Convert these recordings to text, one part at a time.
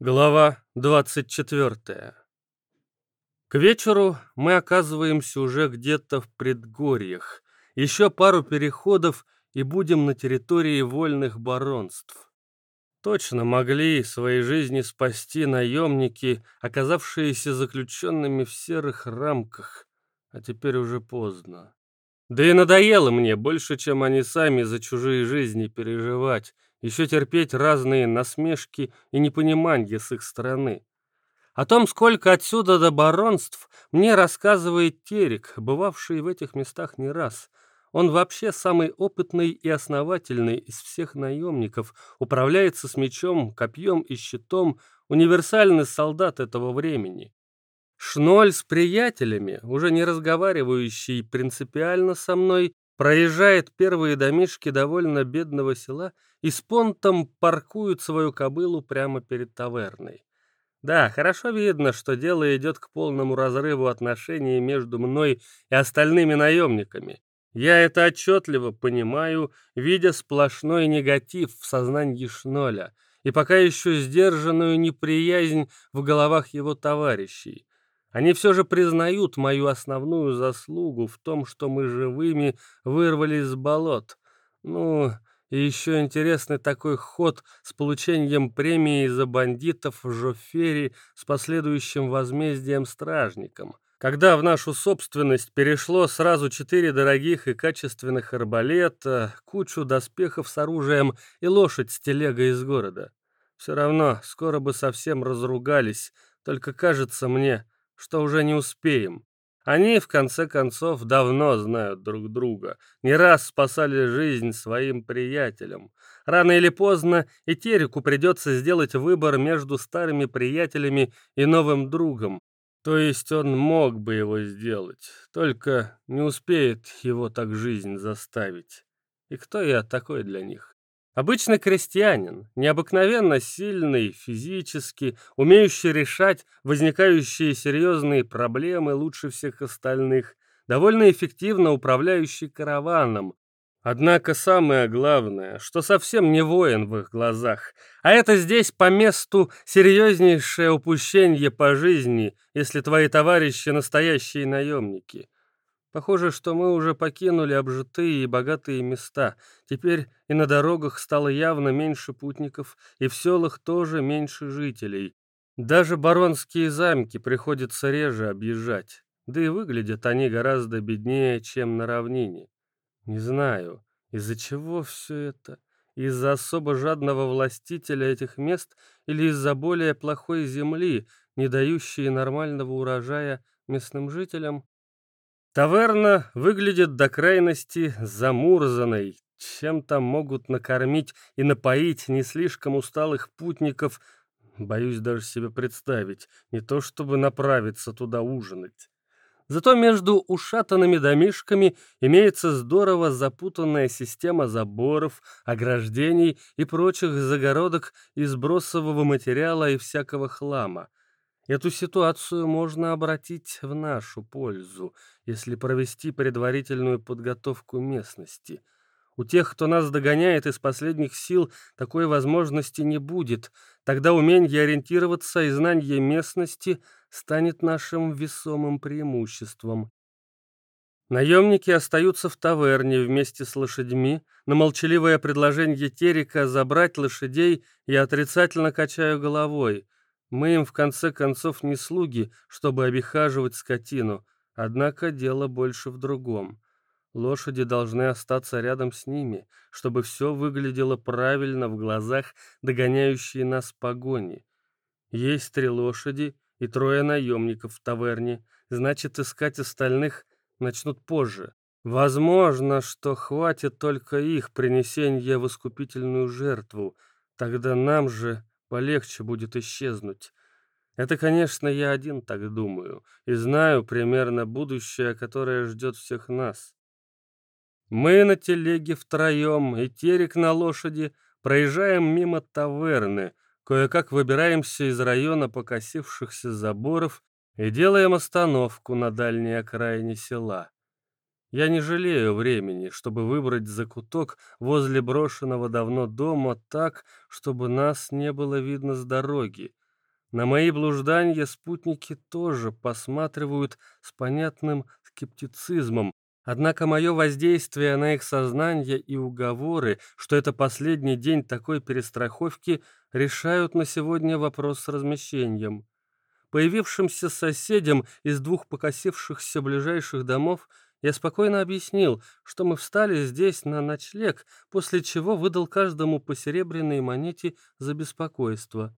Глава 24. К вечеру мы оказываемся уже где-то в предгорьях. Еще пару переходов и будем на территории вольных баронств. Точно могли свои жизни спасти наемники, оказавшиеся заключенными в серых рамках, а теперь уже поздно. Да и надоело мне больше, чем они сами за чужие жизни переживать, еще терпеть разные насмешки и непонимание с их стороны. О том, сколько отсюда до баронств, мне рассказывает Терек, бывавший в этих местах не раз. Он вообще самый опытный и основательный из всех наемников, управляется с мечом, копьем и щитом, универсальный солдат этого времени. Шноль с приятелями, уже не разговаривающий принципиально со мной, проезжает первые домишки довольно бедного села и с понтом паркует свою кобылу прямо перед таверной. Да, хорошо видно, что дело идет к полному разрыву отношений между мной и остальными наемниками. Я это отчетливо понимаю, видя сплошной негатив в сознании Шноля и пока еще сдержанную неприязнь в головах его товарищей. Они все же признают мою основную заслугу в том, что мы живыми вырвались с болот. Ну, и еще интересный такой ход с получением премии за бандитов в Жофере с последующим возмездием стражникам. Когда в нашу собственность перешло сразу четыре дорогих и качественных арбалета, кучу доспехов с оружием и лошадь с телегой из города. Все равно скоро бы совсем разругались, только кажется мне, что уже не успеем. Они, в конце концов, давно знают друг друга, не раз спасали жизнь своим приятелям. Рано или поздно и Тереку придется сделать выбор между старыми приятелями и новым другом. То есть он мог бы его сделать, только не успеет его так жизнь заставить. И кто я такой для них? Обычный крестьянин, необыкновенно сильный физически, умеющий решать возникающие серьезные проблемы лучше всех остальных, довольно эффективно управляющий караваном. Однако самое главное, что совсем не воин в их глазах, а это здесь по месту серьезнейшее упущение по жизни, если твои товарищи настоящие наемники. Похоже, что мы уже покинули обжитые и богатые места. Теперь и на дорогах стало явно меньше путников, и в селах тоже меньше жителей. Даже баронские замки приходится реже объезжать. Да и выглядят они гораздо беднее, чем на равнине. Не знаю, из-за чего все это? Из-за особо жадного властителя этих мест или из-за более плохой земли, не дающей нормального урожая местным жителям? Таверна выглядит до крайности замурзанной. Чем там могут накормить и напоить не слишком усталых путников, боюсь даже себе представить, не то чтобы направиться туда ужинать. Зато между ушатанными домишками имеется здорово запутанная система заборов, ограждений и прочих загородок из бросового материала и всякого хлама. Эту ситуацию можно обратить в нашу пользу, если провести предварительную подготовку местности. У тех, кто нас догоняет из последних сил, такой возможности не будет. Тогда умение ориентироваться и знание местности станет нашим весомым преимуществом. Наемники остаются в таверне вместе с лошадьми. На молчаливое предложение Терека забрать лошадей я отрицательно качаю головой. Мы им в конце концов не слуги, чтобы обихаживать скотину, однако дело больше в другом. Лошади должны остаться рядом с ними, чтобы все выглядело правильно в глазах догоняющей нас погони. Есть три лошади и трое наемников в таверне, значит, искать остальных начнут позже. Возможно, что хватит только их принесения в искупительную жертву, тогда нам же полегче будет исчезнуть. Это, конечно, я один так думаю и знаю примерно будущее, которое ждет всех нас. Мы на телеге втроем и Терек на лошади проезжаем мимо таверны, кое-как выбираемся из района покосившихся заборов и делаем остановку на дальней окраине села. Я не жалею времени, чтобы выбрать закуток возле брошенного давно дома так, чтобы нас не было видно с дороги. На мои блуждания спутники тоже посматривают с понятным скептицизмом, однако мое воздействие на их сознание и уговоры, что это последний день такой перестраховки, решают на сегодня вопрос с размещением. Появившимся соседям из двух покосившихся ближайших домов я спокойно объяснил, что мы встали здесь на ночлег, после чего выдал каждому по серебряной монете за беспокойство.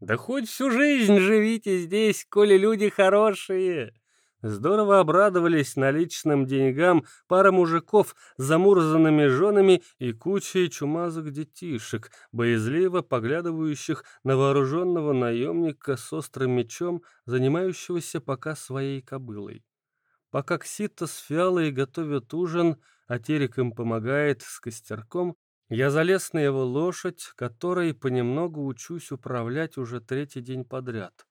Да хоть всю жизнь живите здесь, коли люди хорошие. Здорово обрадовались наличным деньгам пара мужиков с замурзанными женами и кучей чумазых детишек, боязливо поглядывающих на вооруженного наемника с острым мечом, занимающегося пока своей кобылой. Пока Ксита с Фиалой готовят ужин, а Терек им помогает с костерком, я залез на его лошадь, которой понемногу учусь управлять уже третий день подряд.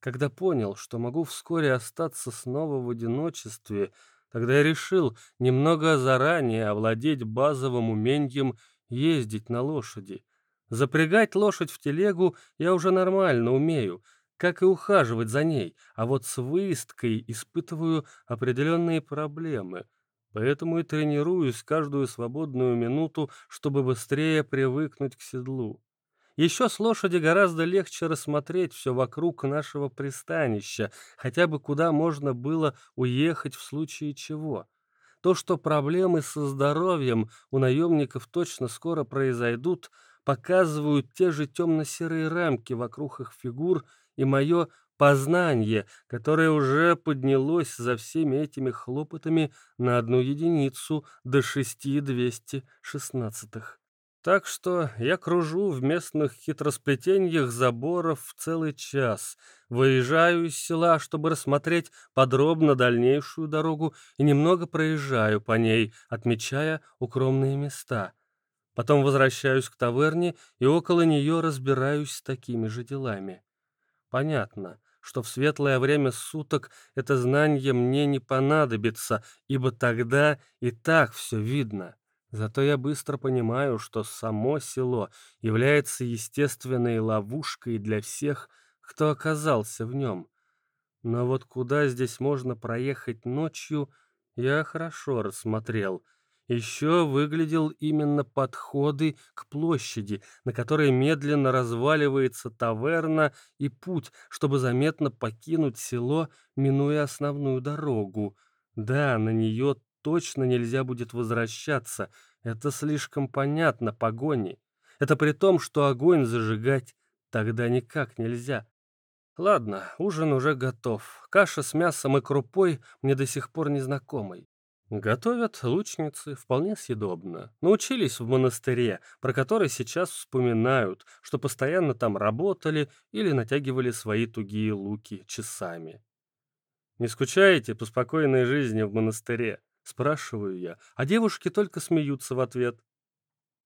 Когда понял, что могу вскоре остаться снова в одиночестве, тогда я решил немного заранее овладеть базовым умением ездить на лошади. Запрягать лошадь в телегу я уже нормально умею, как и ухаживать за ней, а вот с выездкой испытываю определенные проблемы — Поэтому и тренируюсь каждую свободную минуту, чтобы быстрее привыкнуть к седлу. Еще с лошади гораздо легче рассмотреть все вокруг нашего пристанища, хотя бы куда можно было уехать в случае чего. То, что проблемы со здоровьем у наемников точно скоро произойдут, показывают те же темно-серые рамки вокруг их фигур и мое познание, которое уже поднялось за всеми этими хлопотами на одну единицу до шести двести шестнадцатых. Так что я кружу в местных хитросплетениях заборов целый час, выезжаю из села, чтобы рассмотреть подробно дальнейшую дорогу и немного проезжаю по ней, отмечая укромные места. Потом возвращаюсь к таверне и около нее разбираюсь с такими же делами. Понятно, что в светлое время суток это знание мне не понадобится, ибо тогда и так все видно. Зато я быстро понимаю, что само село является естественной ловушкой для всех, кто оказался в нем. Но вот куда здесь можно проехать ночью, я хорошо рассмотрел — еще выглядел именно подходы к площади, на которой медленно разваливается таверна и путь, чтобы заметно покинуть село, минуя основную дорогу. Да, на нее точно нельзя будет возвращаться, это слишком понятно погони. Это при том, что огонь зажигать тогда никак нельзя. Ладно, ужин уже готов. Каша с мясом и крупой мне до сих пор не знакомой. Готовят лучницы вполне съедобно. Научились в монастыре, про который сейчас вспоминают, что постоянно там работали или натягивали свои тугие луки часами. «Не скучаете по спокойной жизни в монастыре?» — спрашиваю я, а девушки только смеются в ответ.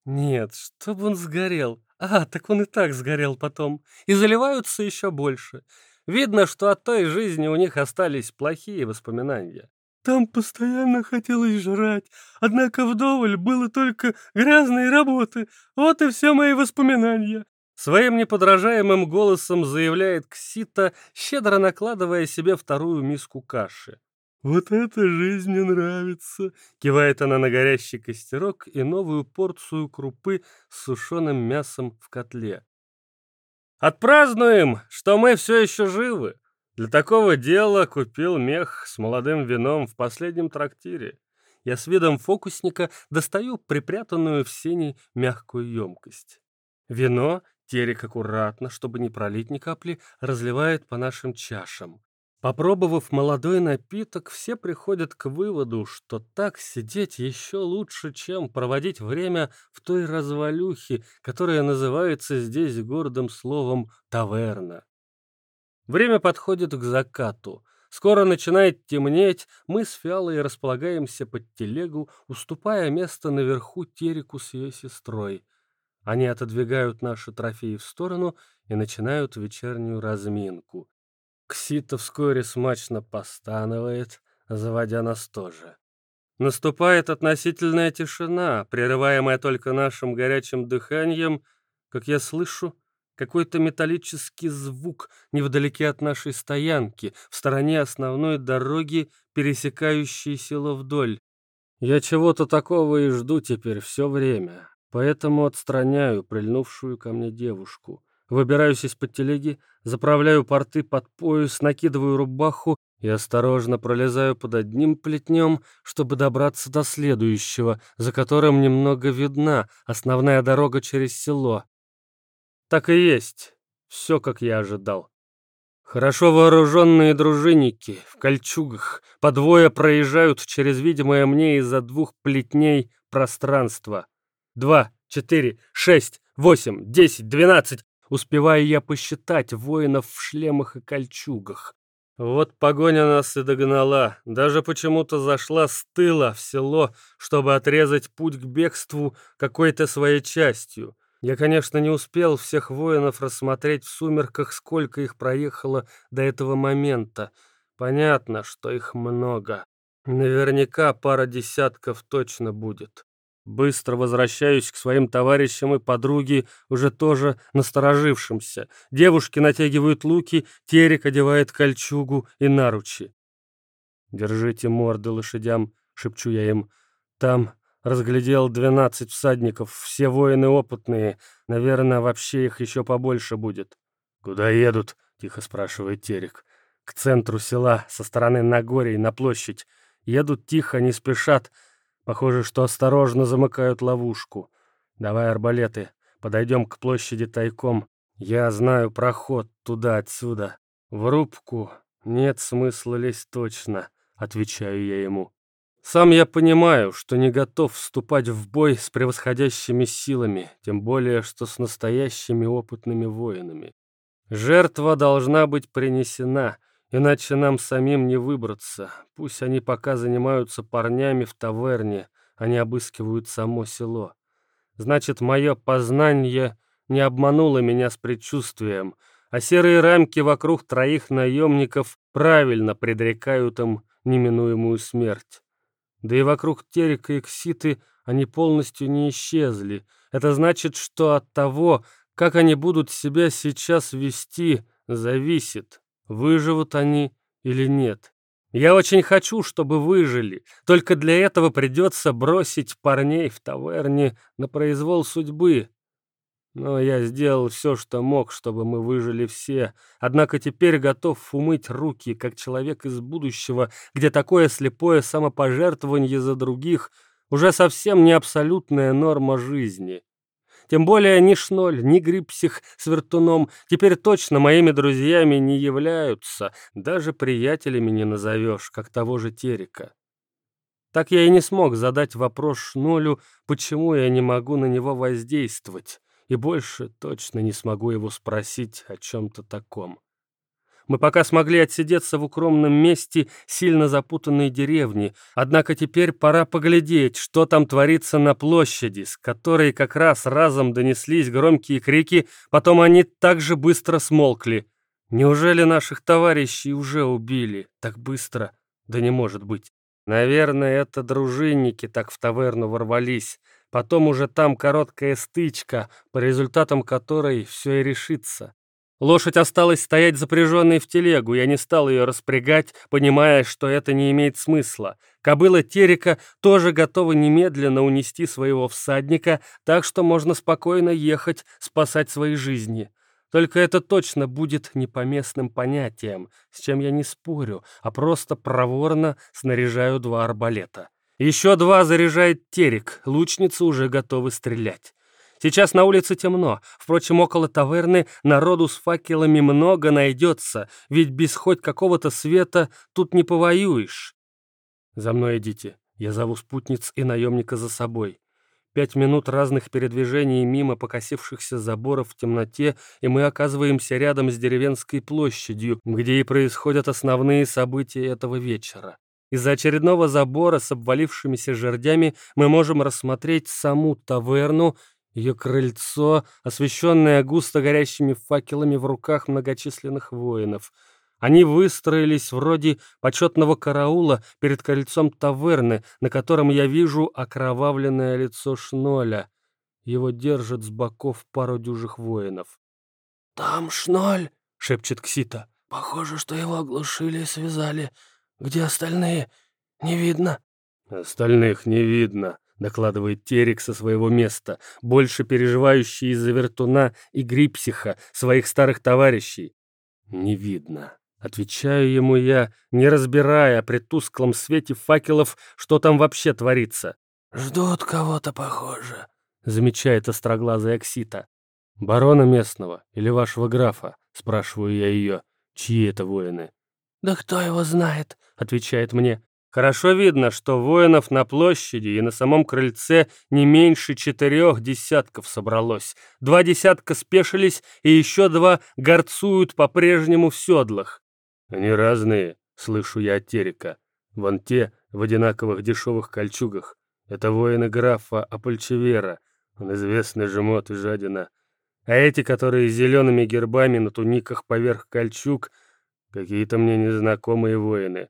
«Нет, чтобы он сгорел. А, так он и так сгорел потом. И заливаются еще больше. Видно, что от той жизни у них остались плохие воспоминания. Там постоянно хотелось жрать, однако вдоволь было только грязной работы. Вот и все мои воспоминания. Своим неподражаемым голосом заявляет Ксита, щедро накладывая себе вторую миску каши. «Вот эта жизнь мне нравится!» — кивает она на горящий костерок и новую порцию крупы с сушеным мясом в котле. «Отпразднуем, что мы все еще живы!» Для такого дела купил мех с молодым вином в последнем трактире. Я с видом фокусника достаю припрятанную в сене мягкую емкость. Вино Терек аккуратно, чтобы не пролить ни капли, разливает по нашим чашам. Попробовав молодой напиток, все приходят к выводу, что так сидеть еще лучше, чем проводить время в той развалюхе, которая называется здесь гордым словом «таверна». Время подходит к закату. Скоро начинает темнеть, мы с Фиалой располагаемся под телегу, уступая место наверху Тереку с ее сестрой. Они отодвигают наши трофеи в сторону и начинают вечернюю разминку. Ксита вскоре смачно постанывает, заводя нас тоже. Наступает относительная тишина, прерываемая только нашим горячим дыханием, как я слышу какой-то металлический звук невдалеке от нашей стоянки, в стороне основной дороги, пересекающей село вдоль. Я чего-то такого и жду теперь все время, поэтому отстраняю прильнувшую ко мне девушку. Выбираюсь из-под телеги, заправляю порты под пояс, накидываю рубаху и осторожно пролезаю под одним плетнем, чтобы добраться до следующего, за которым немного видна основная дорога через село. Так и есть. Все, как я ожидал. Хорошо вооруженные дружинники в кольчугах по двое проезжают через видимое мне из-за двух плетней пространство. Два, четыре, шесть, восемь, десять, двенадцать. Успеваю я посчитать воинов в шлемах и кольчугах. Вот погоня нас и догнала. Даже почему-то зашла с тыла в село, чтобы отрезать путь к бегству какой-то своей частью. Я, конечно, не успел всех воинов рассмотреть в сумерках, сколько их проехало до этого момента. Понятно, что их много. Наверняка пара десятков точно будет. Быстро возвращаюсь к своим товарищам и подруге, уже тоже насторожившимся. Девушки натягивают луки, Терек одевает кольчугу и наручи. «Держите морды лошадям», — шепчу я им. «Там Разглядел двенадцать всадников, все воины опытные. Наверное, вообще их еще побольше будет. «Куда едут?» — тихо спрашивает Терек. «К центру села, со стороны Нагорий, на площадь. Едут тихо, не спешат. Похоже, что осторожно замыкают ловушку. Давай арбалеты, подойдем к площади тайком. Я знаю проход туда-отсюда. В рубку нет смысла лезть точно», — отвечаю я ему. Сам я понимаю, что не готов вступать в бой с превосходящими силами, тем более, что с настоящими опытными воинами. Жертва должна быть принесена, иначе нам самим не выбраться. Пусть они пока занимаются парнями в таверне, а не обыскивают само село. Значит, мое познание не обмануло меня с предчувствием, а серые рамки вокруг троих наемников правильно предрекают им неминуемую смерть. Да и вокруг Терека и Кситы они полностью не исчезли. Это значит, что от того, как они будут себя сейчас вести, зависит, выживут они или нет. Я очень хочу, чтобы выжили, только для этого придется бросить парней в таверне на произвол судьбы, но я сделал все, что мог, чтобы мы выжили все. Однако теперь готов умыть руки, как человек из будущего, где такое слепое самопожертвование за других уже совсем не абсолютная норма жизни. Тем более ни Шноль, ни Грипсих с Вертуном теперь точно моими друзьями не являются, даже приятелями не назовешь, как того же Терека. Так я и не смог задать вопрос Шнолю, почему я не могу на него воздействовать и больше точно не смогу его спросить о чем-то таком. Мы пока смогли отсидеться в укромном месте сильно запутанной деревни, однако теперь пора поглядеть, что там творится на площади, с которой как раз разом донеслись громкие крики, потом они так же быстро смолкли. Неужели наших товарищей уже убили? Так быстро? Да не может быть. Наверное, это дружинники так в таверну ворвались. Потом уже там короткая стычка, по результатам которой все и решится. Лошадь осталась стоять запряженной в телегу, я не стал ее распрягать, понимая, что это не имеет смысла. Кобыла Терека тоже готова немедленно унести своего всадника, так что можно спокойно ехать, спасать свои жизни. Только это точно будет не по местным понятиям, с чем я не спорю, а просто проворно снаряжаю два арбалета. Еще два заряжает терек, лучницы уже готовы стрелять. Сейчас на улице темно, впрочем, около таверны народу с факелами много найдется, ведь без хоть какого-то света тут не повоюешь. За мной идите, я зову спутниц и наемника за собой. Пять минут разных передвижений мимо покосившихся заборов в темноте, и мы оказываемся рядом с деревенской площадью, где и происходят основные события этого вечера. Из-за очередного забора с обвалившимися жердями мы можем рассмотреть саму таверну, ее крыльцо, освещенное густо горящими факелами в руках многочисленных воинов. Они выстроились вроде почетного караула перед крыльцом таверны, на котором я вижу окровавленное лицо Шноля. Его держат с боков пару дюжих воинов. «Там шноль!» — шепчет Ксита. «Похоже, что его оглушили и связали. Где остальные? Не видно». «Остальных не видно», — докладывает Терек со своего места, больше переживающий из-за Вертуна и Грипсиха, своих старых товарищей. «Не видно». Отвечаю ему я, не разбирая при тусклом свете факелов, что там вообще творится. «Ждут кого-то, похоже», — замечает остроглазая Аксита. «Барона местного или вашего графа?» — спрашиваю я ее. «Чьи это воины?» «Да кто его знает?» — отвечает мне. Хорошо видно, что воинов на площади и на самом крыльце не меньше четырех десятков собралось. Два десятка спешились, и еще два горцуют по-прежнему в седлах. Они разные, слышу я от Терека. Вон те в одинаковых дешевых кольчугах. Это воины графа Апольчевера. Он известный жмот и жадина. А эти, которые с зелеными гербами на туниках поверх кольчуг, какие-то мне незнакомые воины.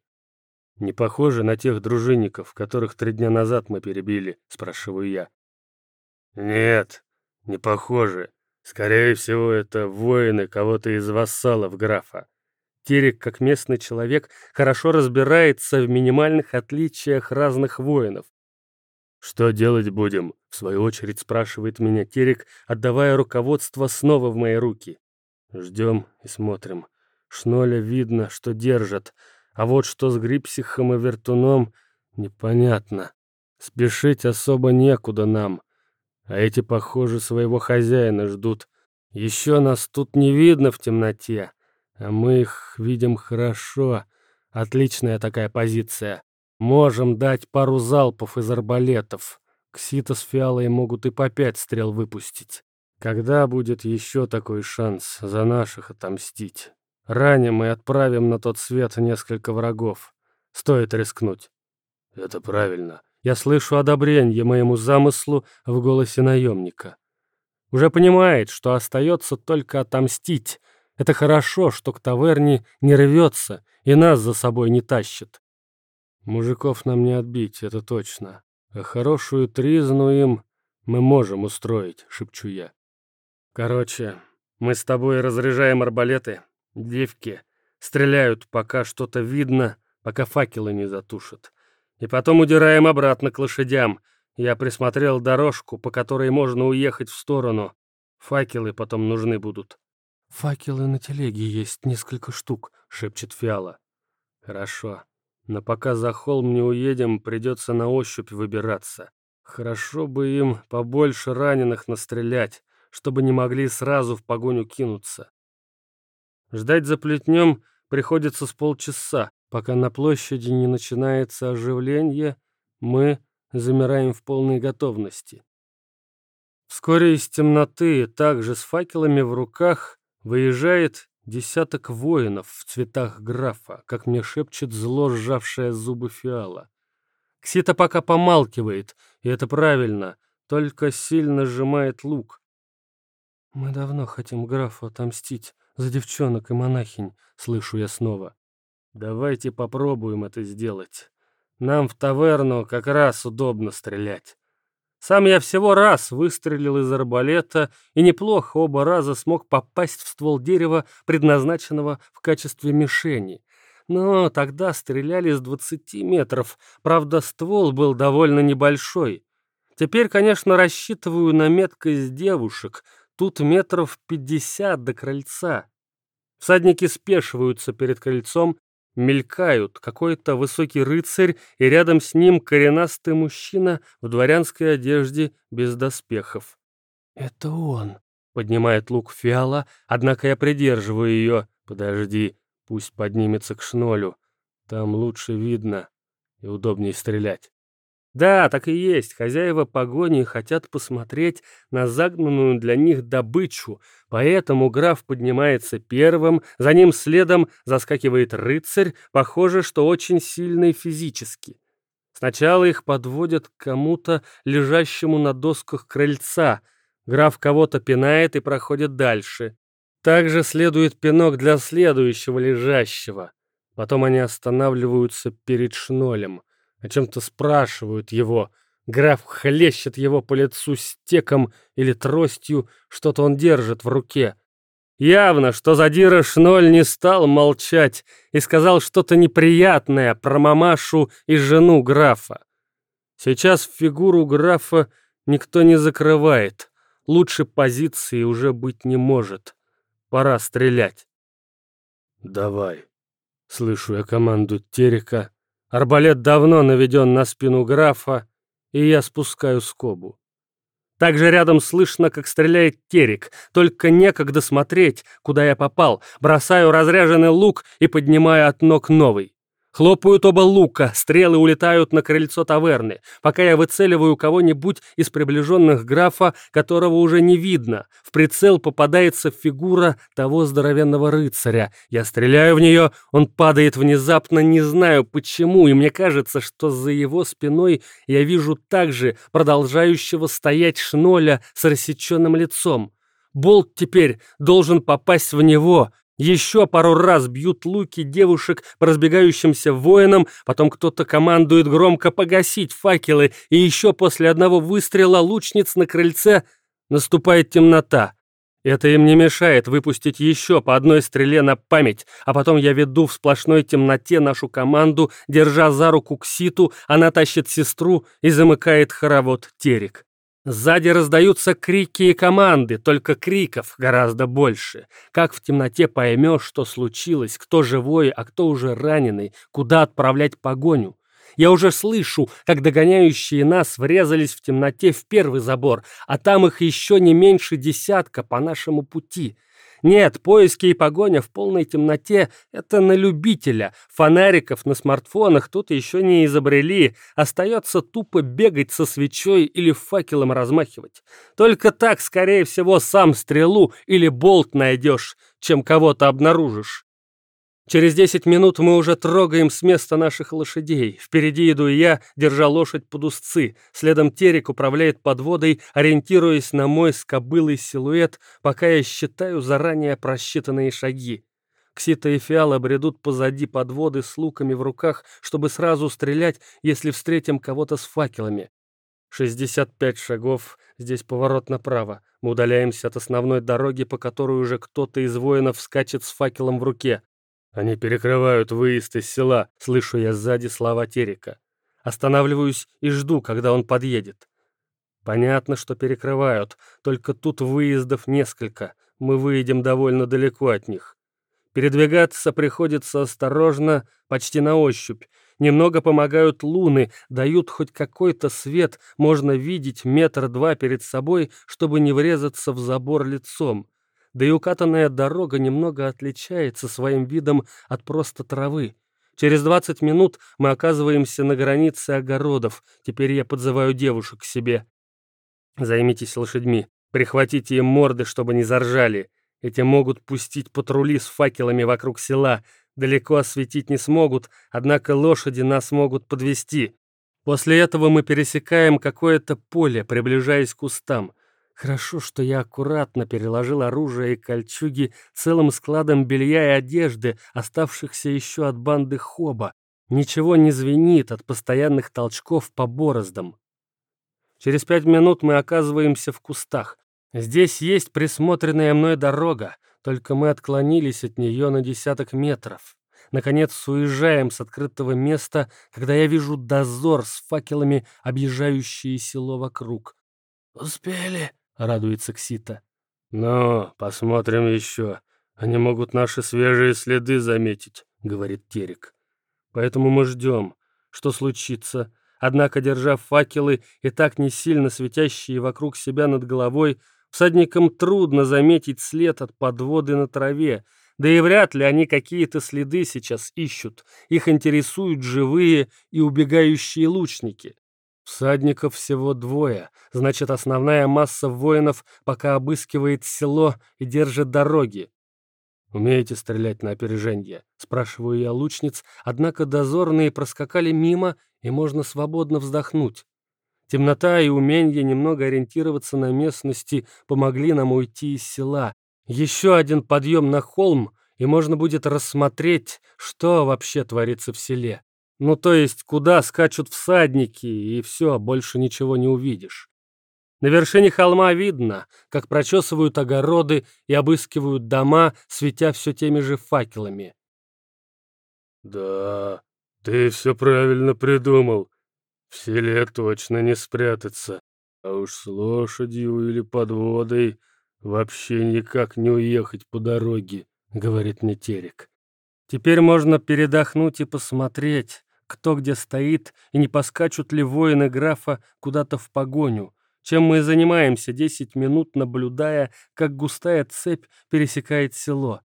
«Не похожи на тех дружинников, которых три дня назад мы перебили?» — спрашиваю я. «Нет, не похожи. Скорее всего, это воины кого-то из вассалов графа. Терек, как местный человек, хорошо разбирается в минимальных отличиях разных воинов. «Что делать будем?» — в свою очередь спрашивает меня Терек, отдавая руководство снова в мои руки. Ждем и смотрим. Шноля видно, что держат, а вот что с Грипсихом и Вертуном непонятно. Спешить особо некуда нам, а эти, похоже, своего хозяина ждут. Еще нас тут не видно в темноте, а мы их видим хорошо. Отличная такая позиция. Можем дать пару залпов из арбалетов. Ксита с Фиалой могут и по пять стрел выпустить. Когда будет еще такой шанс за наших отомстить? Раним и отправим на тот свет несколько врагов. Стоит рискнуть. Это правильно. Я слышу одобрение моему замыслу в голосе наемника. Уже понимает, что остается только отомстить. Это хорошо, что к таверне не рвется и нас за собой не тащит. Мужиков нам не отбить, это точно. А хорошую тризну им мы можем устроить, шепчу я. Короче, мы с тобой разряжаем арбалеты. Девки стреляют, пока что-то видно, пока факелы не затушат. И потом удираем обратно к лошадям. Я присмотрел дорожку, по которой можно уехать в сторону. Факелы потом нужны будут. «Факелы на телеге есть несколько штук», — шепчет Фиала. «Хорошо. Но пока за холм не уедем, придется на ощупь выбираться. Хорошо бы им побольше раненых настрелять, чтобы не могли сразу в погоню кинуться. Ждать за плетнем приходится с полчаса, пока на площади не начинается оживление, мы замираем в полной готовности. Вскоре из темноты, также с факелами в руках, выезжает Десяток воинов в цветах графа, как мне шепчет зло сжавшая зубы фиала. Ксита пока помалкивает, и это правильно, только сильно сжимает лук. «Мы давно хотим графу отомстить за девчонок и монахинь», — слышу я снова. «Давайте попробуем это сделать. Нам в таверну как раз удобно стрелять. Сам я всего раз выстрелил из арбалета и неплохо оба раза смог попасть в ствол дерева, предназначенного в качестве мишени. Но тогда стреляли с 20 метров, правда, ствол был довольно небольшой. Теперь, конечно, рассчитываю на меткость девушек, тут метров 50 до крыльца. Всадники спешиваются перед крыльцом, мелькают какой-то высокий рыцарь и рядом с ним коренастый мужчина в дворянской одежде без доспехов. «Это он», — поднимает лук фиала, однако я придерживаю ее. «Подожди, пусть поднимется к шнолю. Там лучше видно и удобнее стрелять». Да, так и есть. Хозяева погони хотят посмотреть на загнанную для них добычу, поэтому граф поднимается первым, за ним следом заскакивает рыцарь, похоже, что очень сильный физически. Сначала их подводят к кому-то, лежащему на досках крыльца. Граф кого-то пинает и проходит дальше. Также следует пинок для следующего лежащего. Потом они останавливаются перед шнолем о чем-то спрашивают его. Граф хлещет его по лицу стеком или тростью, что-то он держит в руке. Явно, что задира Шноль не стал молчать и сказал что-то неприятное про мамашу и жену графа. Сейчас фигуру графа никто не закрывает. Лучше позиции уже быть не может. Пора стрелять. «Давай», — слышу я команду Терека. Арбалет давно наведен на спину графа, и я спускаю скобу. Также рядом слышно, как стреляет Терек, только некогда смотреть, куда я попал. Бросаю разряженный лук и поднимаю от ног новый. Хлопают оба лука, стрелы улетают на крыльцо таверны, пока я выцеливаю кого-нибудь из приближенных графа, которого уже не видно. В прицел попадается фигура того здоровенного рыцаря. Я стреляю в нее, он падает внезапно, не знаю почему, и мне кажется, что за его спиной я вижу также продолжающего стоять шноля с рассеченным лицом. Болт теперь должен попасть в него, еще пару раз бьют луки девушек по разбегающимся воинам, потом кто-то командует громко погасить факелы, и еще после одного выстрела лучниц на крыльце наступает темнота. Это им не мешает выпустить еще по одной стреле на память, а потом я веду в сплошной темноте нашу команду, держа за руку Кситу, она тащит сестру и замыкает хоровод Терек. Сзади раздаются крики и команды, только криков гораздо больше. Как в темноте поймешь, что случилось, кто живой, а кто уже раненый, куда отправлять погоню. Я уже слышу, как догоняющие нас врезались в темноте в первый забор, а там их еще не меньше десятка по нашему пути. Нет, поиски и погоня в полной темноте — это на любителя. Фонариков на смартфонах тут еще не изобрели. Остается тупо бегать со свечой или факелом размахивать. Только так, скорее всего, сам стрелу или болт найдешь, чем кого-то обнаружишь. Через десять минут мы уже трогаем с места наших лошадей. Впереди иду я, держа лошадь под узцы. Следом Терек управляет подводой, ориентируясь на мой скобылый силуэт, пока я считаю заранее просчитанные шаги. Ксита и Фиала бредут позади подводы с луками в руках, чтобы сразу стрелять, если встретим кого-то с факелами. 65 шагов, здесь поворот направо. Мы удаляемся от основной дороги, по которой уже кто-то из воинов скачет с факелом в руке. «Они перекрывают выезд из села», — слышу я сзади слова Терека. Останавливаюсь и жду, когда он подъедет. Понятно, что перекрывают, только тут выездов несколько, мы выедем довольно далеко от них. Передвигаться приходится осторожно, почти на ощупь. Немного помогают луны, дают хоть какой-то свет, можно видеть метр-два перед собой, чтобы не врезаться в забор лицом да и укатанная дорога немного отличается своим видом от просто травы. Через 20 минут мы оказываемся на границе огородов. Теперь я подзываю девушек к себе. Займитесь лошадьми, прихватите им морды, чтобы не заржали. Эти могут пустить патрули с факелами вокруг села. Далеко осветить не смогут, однако лошади нас могут подвести. После этого мы пересекаем какое-то поле, приближаясь к кустам. Хорошо, что я аккуратно переложил оружие и кольчуги целым складом белья и одежды, оставшихся еще от банды Хоба. Ничего не звенит от постоянных толчков по бороздам. Через пять минут мы оказываемся в кустах. Здесь есть присмотренная мной дорога, только мы отклонились от нее на десяток метров. Наконец уезжаем с открытого места, когда я вижу дозор с факелами, объезжающие село вокруг. «Успели?» — радуется Ксита. «Ну, посмотрим еще. Они могут наши свежие следы заметить», — говорит Терек. «Поэтому мы ждем, что случится. Однако, держа факелы и так не сильно светящие вокруг себя над головой, всадникам трудно заметить след от подводы на траве, да и вряд ли они какие-то следы сейчас ищут. Их интересуют живые и убегающие лучники. Всадников всего двое, значит, основная масса воинов пока обыскивает село и держит дороги. «Умеете стрелять на опережение?» — спрашиваю я лучниц, однако дозорные проскакали мимо, и можно свободно вздохнуть. Темнота и умение немного ориентироваться на местности помогли нам уйти из села. Еще один подъем на холм, и можно будет рассмотреть, что вообще творится в селе. Ну, то есть, куда скачут всадники, и все, больше ничего не увидишь. На вершине холма видно, как прочесывают огороды и обыскивают дома, светя все теми же факелами. «Да, ты все правильно придумал. В селе точно не спрятаться. А уж с лошадью или подводой вообще никак не уехать по дороге», — говорит мне Терек. «Теперь можно передохнуть и посмотреть, кто где стоит, и не поскачут ли воины графа куда-то в погоню, чем мы и занимаемся десять минут, наблюдая, как густая цепь пересекает село.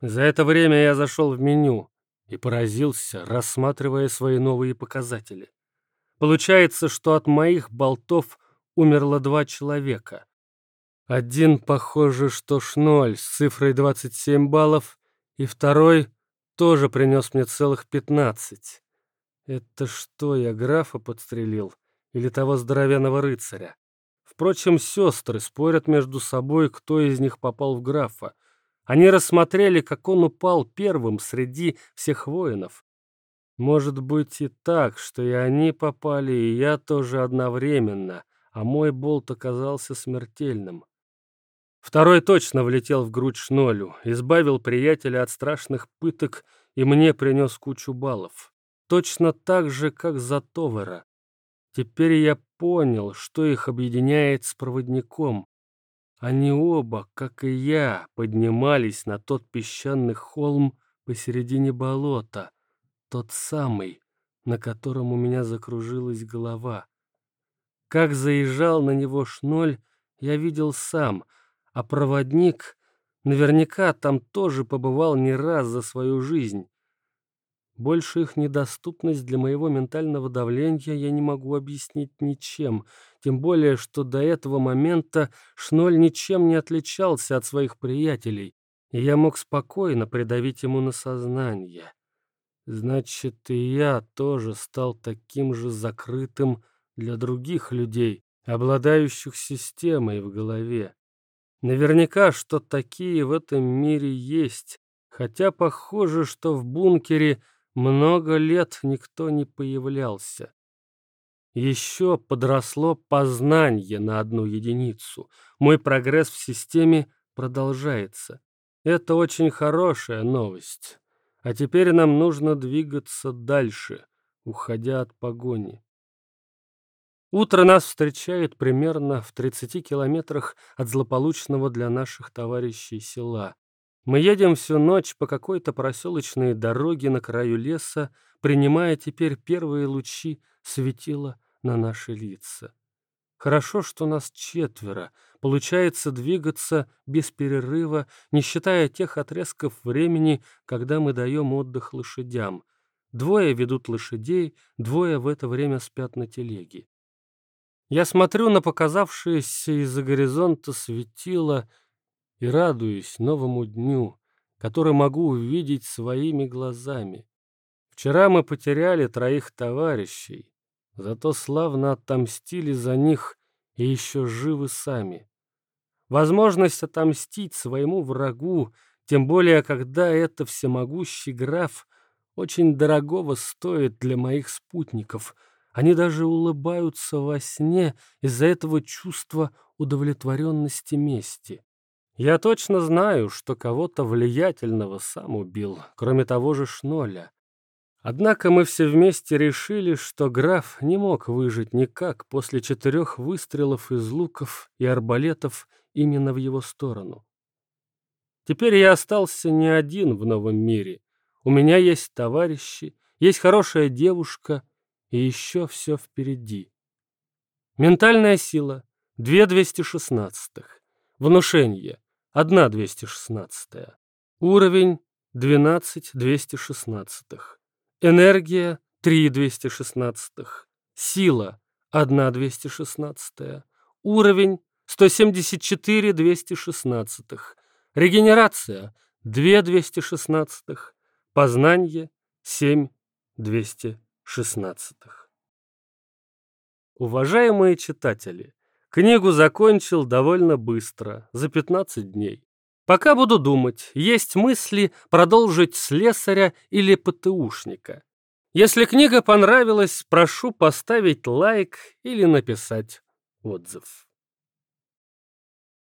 За это время я зашел в меню и поразился, рассматривая свои новые показатели. Получается, что от моих болтов умерло два человека. Один, похоже, что шноль с цифрой 27 баллов, и второй тоже принес мне целых 15. Это что, я графа подстрелил? Или того здоровенного рыцаря? Впрочем, сестры спорят между собой, кто из них попал в графа. Они рассмотрели, как он упал первым среди всех воинов. Может быть и так, что и они попали, и я тоже одновременно, а мой болт оказался смертельным. Второй точно влетел в грудь Шнолю, избавил приятеля от страшных пыток и мне принес кучу баллов. Точно так же, как за Товара. Теперь я понял, что их объединяет с проводником. Они оба, как и я, поднимались на тот песчаный холм посередине болота, тот самый, на котором у меня закружилась голова. Как заезжал на него шноль, я видел сам, а проводник наверняка там тоже побывал не раз за свою жизнь. Больше их недоступность для моего ментального давления я не могу объяснить ничем, тем более, что до этого момента Шноль ничем не отличался от своих приятелей, и я мог спокойно придавить ему на сознание. Значит, и я тоже стал таким же закрытым для других людей, обладающих системой в голове. Наверняка, что такие в этом мире есть, хотя похоже, что в бункере много лет никто не появлялся. Еще подросло познание на одну единицу. Мой прогресс в системе продолжается. Это очень хорошая новость. А теперь нам нужно двигаться дальше, уходя от погони. Утро нас встречает примерно в 30 километрах от злополучного для наших товарищей села. Мы едем всю ночь по какой-то проселочной дороге на краю леса, принимая теперь первые лучи светила на наши лица. Хорошо, что нас четверо. Получается двигаться без перерыва, не считая тех отрезков времени, когда мы даем отдых лошадям. Двое ведут лошадей, двое в это время спят на телеге. Я смотрю на показавшееся из-за горизонта светило и радуюсь новому дню, который могу увидеть своими глазами. Вчера мы потеряли троих товарищей, зато славно отомстили за них и еще живы сами. Возможность отомстить своему врагу, тем более, когда это всемогущий граф, очень дорогого стоит для моих спутников. Они даже улыбаются во сне из-за этого чувства удовлетворенности мести. Я точно знаю, что кого-то влиятельного сам убил, кроме того же Шноля. Однако мы все вместе решили, что граф не мог выжить никак после четырех выстрелов из луков и арбалетов именно в его сторону. Теперь я остался не один в новом мире. У меня есть товарищи, есть хорошая девушка, и еще все впереди. Ментальная сила — две двести шестнадцатых. Внушение Одна 216. Уровень 12 216. Энергия 3 216. Сила 1 216. Уровень 174 216. Регенерация 2 216. Познание 7 216. Уважаемые читатели, Книгу закончил довольно быстро, за 15 дней. Пока буду думать, есть мысли продолжить слесаря или ПТУшника. Если книга понравилась, прошу поставить лайк или написать отзыв.